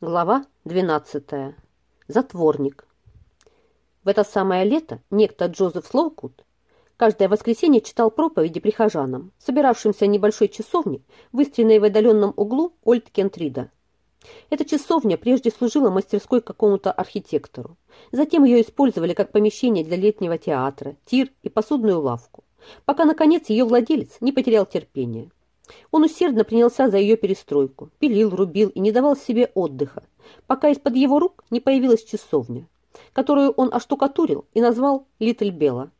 Глава 12. Затворник. В это самое лето некто Джозеф Слоукут каждое воскресенье читал проповеди прихожанам, собиравшимся в небольшой часовне, выстроенной в отдаленном углу Ольд-Кентрида. Эта часовня прежде служила мастерской какому-то архитектору. Затем ее использовали как помещение для летнего театра, тир и посудную лавку, пока, наконец, ее владелец не потерял терпения. Он усердно принялся за ее перестройку, пилил, рубил и не давал себе отдыха, пока из-под его рук не появилась часовня, которую он оштукатурил и назвал Литль Бела.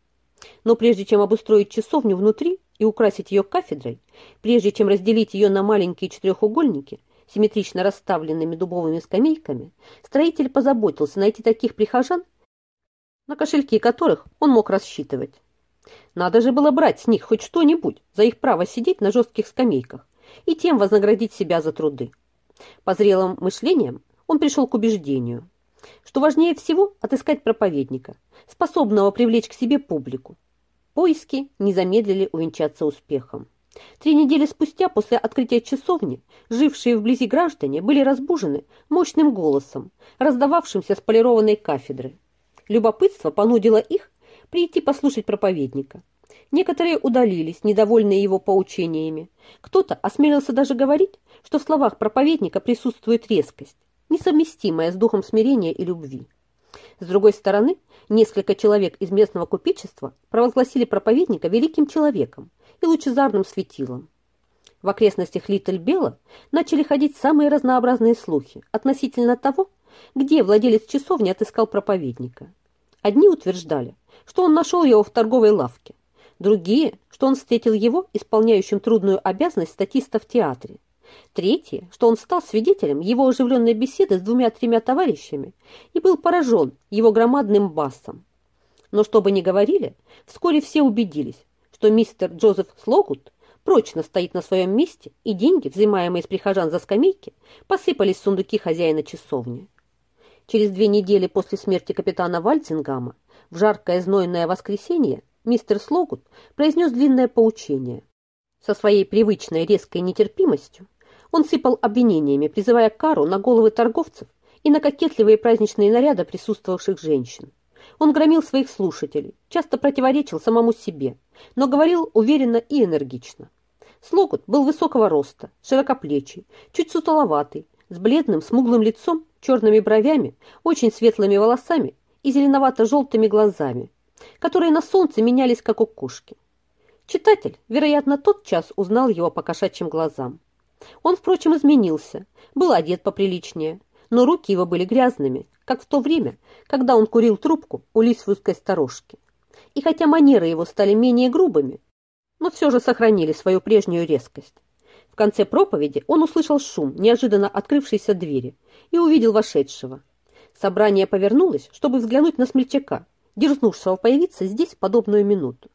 Но прежде чем обустроить часовню внутри и украсить ее кафедрой, прежде чем разделить ее на маленькие четырехугольники, симметрично расставленными дубовыми скамейками, строитель позаботился найти таких прихожан, на кошельки которых он мог рассчитывать. Надо же было брать с них хоть что-нибудь за их право сидеть на жестких скамейках и тем вознаградить себя за труды. По зрелым мышлениям он пришел к убеждению, что важнее всего отыскать проповедника, способного привлечь к себе публику. Поиски не замедлили увенчаться успехом. Три недели спустя после открытия часовни жившие вблизи граждане были разбужены мощным голосом, раздававшимся с полированной кафедры. Любопытство понудило их прийти послушать проповедника. Некоторые удалились, недовольные его поучениями. Кто-то осмелился даже говорить, что в словах проповедника присутствует резкость, несовместимая с духом смирения и любви. С другой стороны, несколько человек из местного купечества провозгласили проповедника великим человеком и лучезарным светилом. В окрестностях Литль-Бела начали ходить самые разнообразные слухи относительно того, где владелец часовни отыскал проповедника. Одни утверждали, что он нашел его в торговой лавке, другие, что он встретил его исполняющим трудную обязанность статиста в театре, третьи, что он стал свидетелем его оживленной беседы с двумя-тремя товарищами и был поражен его громадным басом. Но что бы ни говорили, вскоре все убедились, что мистер Джозеф Слогут прочно стоит на своем месте, и деньги, взимаемые с прихожан за скамейки, посыпались в сундуки хозяина часовни. Через две недели после смерти капитана Вальцингама в жаркое знойное воскресенье мистер Слогут произнес длинное поучение. Со своей привычной резкой нетерпимостью он сыпал обвинениями, призывая кару на головы торговцев и на кокетливые праздничные наряды присутствовавших женщин. Он громил своих слушателей, часто противоречил самому себе, но говорил уверенно и энергично. Слогут был высокого роста, широкоплечий, чуть сутуловатый, с бледным, смуглым лицом, черными бровями, очень светлыми волосами и зеленовато-желтыми глазами, которые на солнце менялись, как у кошки. Читатель, вероятно, тот час узнал его по кошачьим глазам. Он, впрочем, изменился, был одет поприличнее, но руки его были грязными, как в то время, когда он курил трубку у лисвудской сторожки. И хотя манеры его стали менее грубыми, но все же сохранили свою прежнюю резкость. Конце проповеди он услышал шум неожиданно открывшейся двери и увидел вошедшего. Собрание повернулось, чтобы взглянуть на смельчака, дерзнувшего появиться здесь подобную минуту.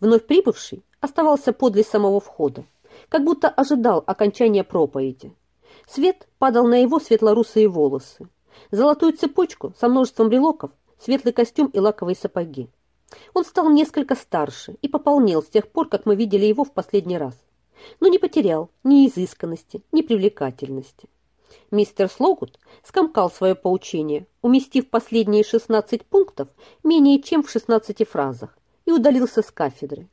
Вновь прибывший оставался подле самого входа, как будто ожидал окончания проповеди. Свет падал на его светлорусые волосы, золотую цепочку со множеством брелоков, светлый костюм и лаковые сапоги. Он стал несколько старше и пополнел с тех пор, как мы видели его в последний раз, но не потерял ни изысканности, ни привлекательности. Мистер Слогут скомкал свое поучение, уместив последние 16 пунктов менее чем в 16 фразах, и удалился с кафедры.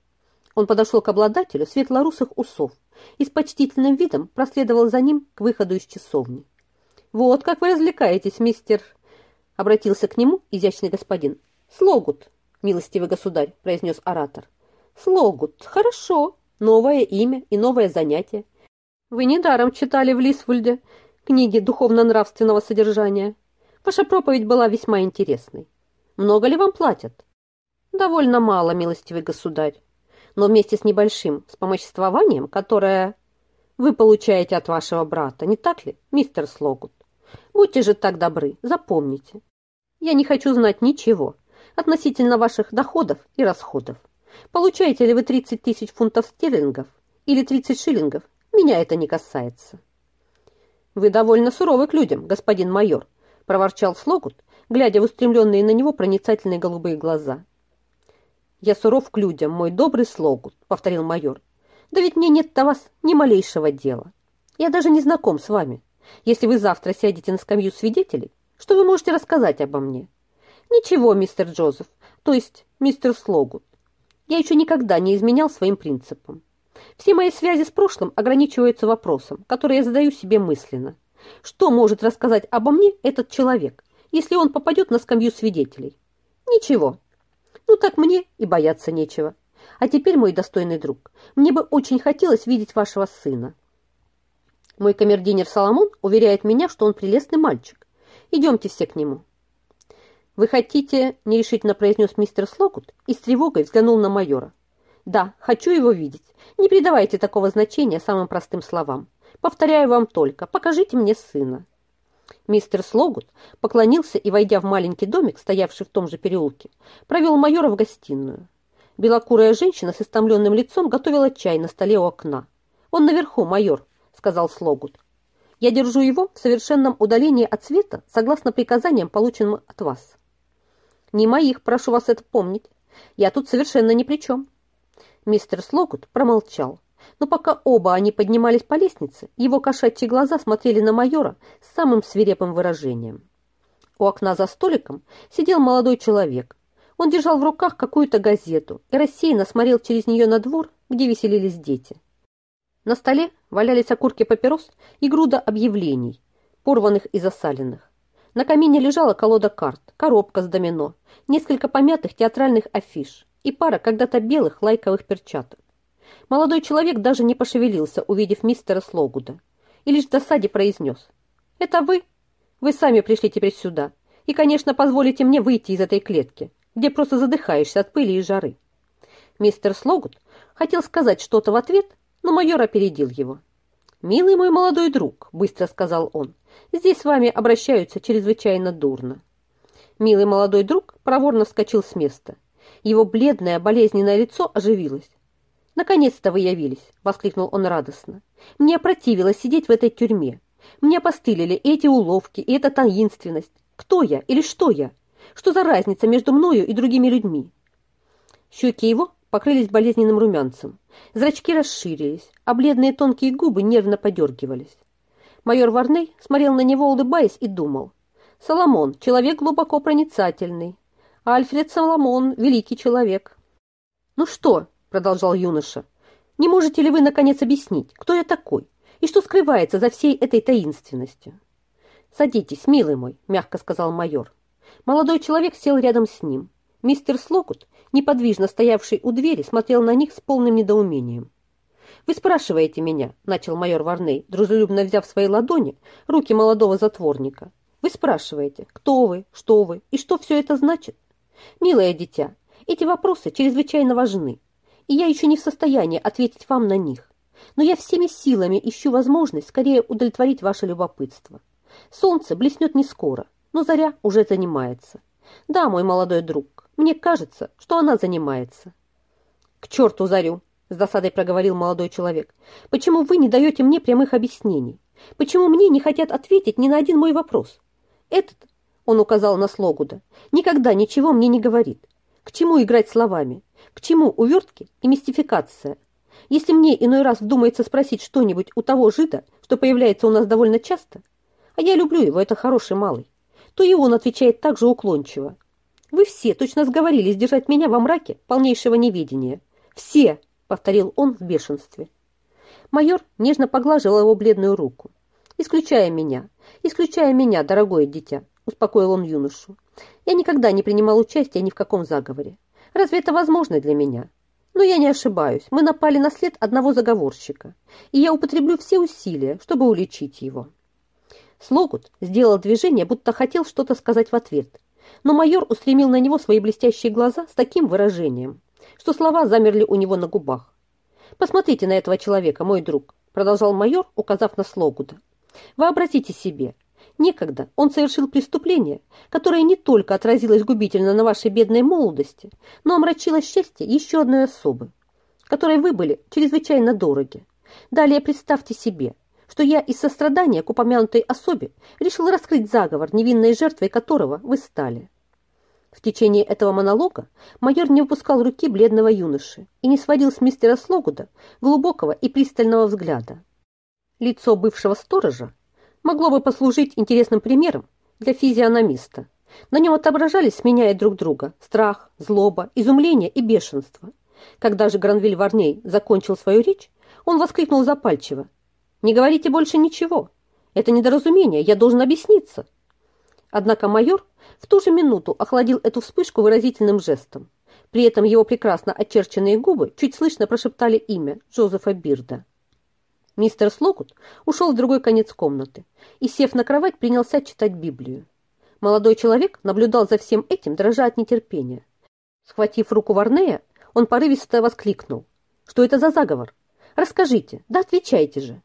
Он подошел к обладателю светлорусых усов и с почтительным видом проследовал за ним к выходу из часовни. «Вот как вы развлекаетесь, мистер...» — обратился к нему изящный господин. «Слогут, милостивый государь», — произнес оратор. «Слогут, хорошо. Новое имя и новое занятие. Вы недаром читали в Лисвульде книги духовно-нравственного содержания. Ваша проповедь была весьма интересной. Много ли вам платят? Довольно мало, милостивый государь. Но вместе с небольшим вспомоществованием, которое вы получаете от вашего брата, не так ли, мистер Слогут? Будьте же так добры, запомните. Я не хочу знать ничего относительно ваших доходов и расходов. Получаете ли вы 30 тысяч фунтов стерлингов или 30 шиллингов, меня это не касается. «Вы довольно суровы к людям, господин майор», – проворчал Слогут, глядя в устремленные на него проницательные голубые глаза. «Я суров к людям, мой добрый Слогут», – повторил майор. «Да ведь мне нет до вас ни малейшего дела. Я даже не знаком с вами. Если вы завтра сядете на скамью свидетелей, что вы можете рассказать обо мне? Ничего, мистер Джозеф, то есть мистер Слогут. Я еще никогда не изменял своим принципам. Все мои связи с прошлым ограничиваются вопросом, который я задаю себе мысленно. Что может рассказать обо мне этот человек, если он попадет на скамью свидетелей? Ничего. Ну так мне и бояться нечего. А теперь, мой достойный друг, мне бы очень хотелось видеть вашего сына. Мой камердинер Соломон уверяет меня, что он прелестный мальчик. Идемте все к нему. Вы хотите, нерешительно произнес мистер Слокут и с тревогой взглянул на майора. Да, хочу его видеть. Не придавайте такого значения самым простым словам. Повторяю вам только, покажите мне сына. Мистер Слогут поклонился и, войдя в маленький домик, стоявший в том же переулке, провел майора в гостиную. Белокурая женщина с истомленным лицом готовила чай на столе у окна. «Он наверху, майор», — сказал Слогут. «Я держу его в совершенном удалении от света, согласно приказаниям, полученным от вас». «Не моих, прошу вас это помнить. Я тут совершенно ни при чем». Мистер Слогут промолчал, но пока оба они поднимались по лестнице, его кошачьи глаза смотрели на майора с самым свирепым выражением. У окна за столиком сидел молодой человек, он держал в руках какую-то газету и рассеянно смотрел через нее на двор, где веселились дети. На столе валялись окурки папирос и груда объявлений, порванных и засаленных. На камине лежала колода карт, коробка с домино, несколько помятых театральных афиш и пара когда-то белых лайковых перчаток. Молодой человек даже не пошевелился, увидев мистера Слогуда, и лишь в досаде произнес. «Это вы? Вы сами пришли теперь сюда, и, конечно, позволите мне выйти из этой клетки где просто задыхаешься от пыли и жары. Мистер Слогут хотел сказать что-то в ответ, но майор опередил его. «Милый мой молодой друг», — быстро сказал он, — «здесь с вами обращаются чрезвычайно дурно». Милый молодой друг проворно вскочил с места. Его бледное, болезненное лицо оживилось. «Наконец-то вы явились!» — воскликнул он радостно. «Мне противило сидеть в этой тюрьме. Мне постылили эти уловки и эта таинственность. Кто я или что я? Что за разница между мною и другими людьми? Щеки его покрылись болезненным румянцем. Зрачки расширились, а бледные тонкие губы нервно подергивались. Майор Варней смотрел на него, улыбаясь, и думал. Соломон – человек глубоко проницательный, а Альфред Соломон – великий человек. «Ну что?» – продолжал юноша. «Не можете ли вы, наконец, объяснить, кто я такой и что скрывается за всей этой таинственностью?» «Садитесь, милый мой», – мягко сказал майор. Молодой человек сел рядом с ним. Мистер Слокут, неподвижно стоявший у двери, смотрел на них с полным недоумением. «Вы спрашиваете меня», — начал майор Варней, дружелюбно взяв в свои ладони руки молодого затворника. «Вы спрашиваете, кто вы, что вы и что все это значит? Милое дитя, эти вопросы чрезвычайно важны, и я еще не в состоянии ответить вам на них. Но я всеми силами ищу возможность скорее удовлетворить ваше любопытство. Солнце блеснет не скоро, но Заря уже занимается. Да, мой молодой друг, мне кажется, что она занимается. К черту Зарю, с досадой проговорил молодой человек. Почему вы не даете мне прямых объяснений? Почему мне не хотят ответить ни на один мой вопрос? Этот, он указал на Слогуда, никогда ничего мне не говорит. К чему играть словами? К чему увертки и мистификация? Если мне иной раз вдумается спросить что-нибудь у того жида, что появляется у нас довольно часто, а я люблю его, это хороший малый, то и он отвечает так же уклончиво. «Вы все точно сговорились держать меня во мраке полнейшего неведения. Все!» — повторил он в бешенстве. Майор нежно поглаживал его бледную руку. «Исключая меня, исключая меня, дорогое дитя», — успокоил он юношу. «Я никогда не принимал участия ни в каком заговоре. Разве это возможно для меня? Но я не ошибаюсь. Мы напали на след одного заговорщика, и я употреблю все усилия, чтобы уличить его». Слогут сделал движение, будто хотел что-то сказать в ответ. Но майор устремил на него свои блестящие глаза с таким выражением, что слова замерли у него на губах. «Посмотрите на этого человека, мой друг», продолжал майор, указав на Слогуда. «Вообразите себе, некогда он совершил преступление, которое не только отразилось губительно на вашей бедной молодости, но омрачило счастье еще одной особы, которой вы были чрезвычайно дороги. Далее представьте себе, что я из сострадания к упомянутой особе решил раскрыть заговор, невинной жертвой которого вы стали. В течение этого монолога майор не выпускал руки бледного юноши и не сводил с мистера Слогуда глубокого и пристального взгляда. Лицо бывшего сторожа могло бы послужить интересным примером для физиономиста. На нем отображались, сменяя друг друга, страх, злоба, изумление и бешенство. Когда же Гранвиль Варней закончил свою речь, он воскликнул запальчиво. «Не говорите больше ничего. Это недоразумение, я должен объясниться». Однако майор в ту же минуту охладил эту вспышку выразительным жестом. При этом его прекрасно очерченные губы чуть слышно прошептали имя Джозефа Бирда. Мистер Слокут ушел в другой конец комнаты и, сев на кровать, принялся читать Библию. Молодой человек наблюдал за всем этим, дрожа от нетерпения. Схватив руку Варнея, он порывисто воскликнул. «Что это за заговор? Расскажите, да отвечайте же!»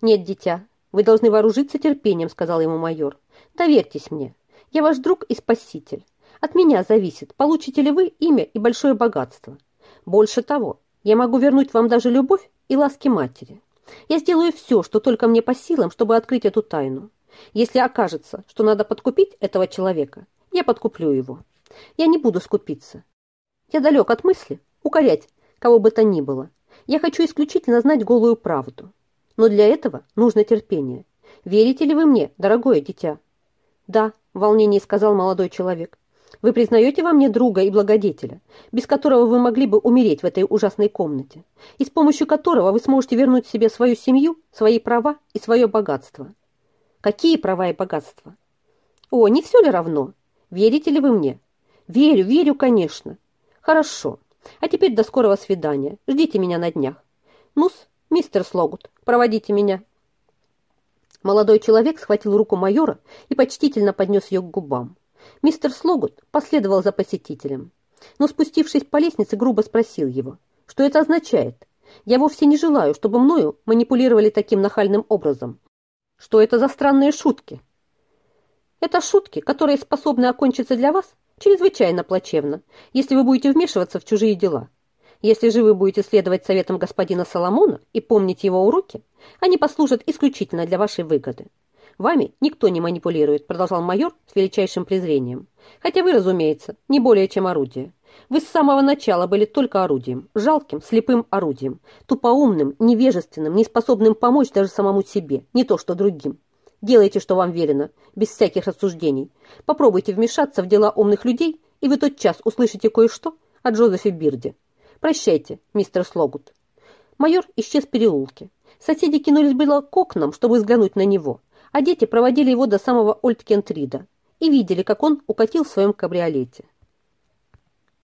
«Нет, дитя, вы должны вооружиться терпением», — сказал ему майор. «Доверьтесь мне. Я ваш друг и спаситель. От меня зависит, получите ли вы имя и большое богатство. Больше того, я могу вернуть вам даже любовь и ласки матери. Я сделаю все, что только мне по силам, чтобы открыть эту тайну. Если окажется, что надо подкупить этого человека, я подкуплю его. Я не буду скупиться. Я далек от мысли укорять кого бы то ни было. Я хочу исключительно знать голую правду. Но для этого нужно терпение. Верите ли вы мне, дорогое дитя? Да, в волнении сказал молодой человек. Вы признаете во мне друга и благодетеля, без которого вы могли бы умереть в этой ужасной комнате, и с помощью которого вы сможете вернуть себе свою семью, свои права и свое богатство. Какие права и богатства? О, не все ли равно? Верите ли вы мне? Верю, верю, конечно. Хорошо. А теперь до скорого свидания. Ждите меня на днях. Нус, мистер Слогут, проводите меня. Молодой человек схватил руку майора и почтительно поднес ее к губам. Мистер Слогут последовал за посетителем, но, спустившись по лестнице, грубо спросил его, что это означает. Я вовсе не желаю, чтобы мною манипулировали таким нахальным образом. Что это за странные шутки? Это шутки, которые способны окончиться для вас чрезвычайно плачевно, если вы будете вмешиваться в чужие дела. Если же вы будете следовать советам господина Соломона и помнить его уроки, они послужат исключительно для вашей выгоды. «Вами никто не манипулирует», – продолжал майор с величайшим презрением. «Хотя вы, разумеется, не более чем орудие. Вы с самого начала были только орудием, жалким, слепым орудием, тупоумным, невежественным, неспособным помочь даже самому себе, не то что другим. Делайте, что вам велено, без всяких рассуждений. Попробуйте вмешаться в дела умных людей, и вы тот час услышите кое-что о Джозефе Бирде. Прощайте, мистер Слогут». Майор исчез в переулке. Соседи кинулись было к окнам, чтобы взглянуть на него – а дети проводили его до самого Ольткентрида и видели, как он укатил в своем кабриолете.